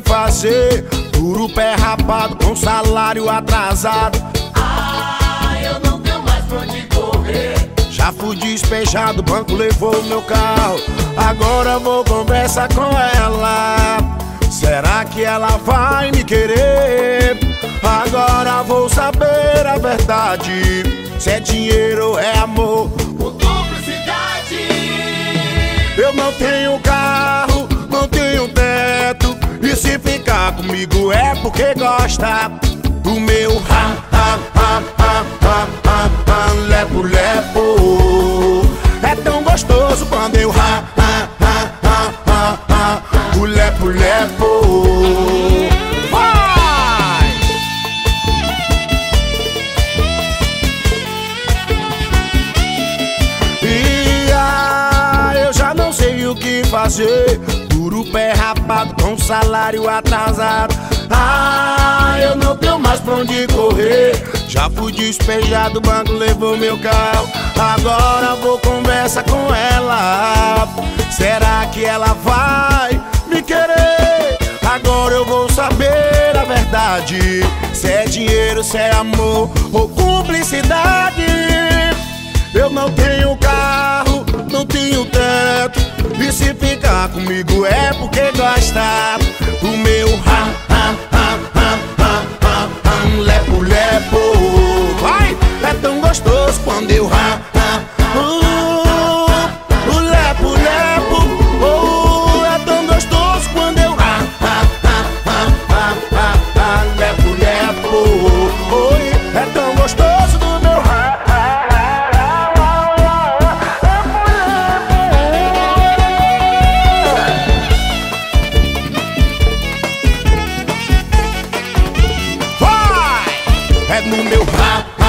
fazer. Duro pé rapado com salário atrasado. Ah, eu não tenho mais pra onde correr. Já fui despejado, o banco levou meu carro. Agora vou conversar com ela. Será que ela vai me querer? Agora vou saber a verdade. Se é dinheiro ou é amor. Comigo é porque gosta do meu ha, ha, ha, ha, ha, ha, ha, lepo, lepo. É tão gostoso quando eu ha, ha, ha, ha, ha, ha, o lepo, lepo. Vai! E ah, eu já não sei o que fazer. Duro pé rapado com salário atrasado. Ah, eu não tenho mais pra onde correr. Já fui despejado, o banco levou meu carro. Agora vou conversar com ela. Será que ela vai me querer? Agora eu vou saber a verdade. Se é dinheiro, se é amor ou cumplicidade. Eu não tenho comigo é porque gosta do meu ha, ha, ha, ha, ha, ha, ha, lepo, lepo. Vai, é tão gostoso quando eu ha, ha, uh, o lepo, lepo. Oh, é tão gostoso quando eu ha, ha, ha, ha, ha, ha, ha, lepo, lepo. é no meu rabo.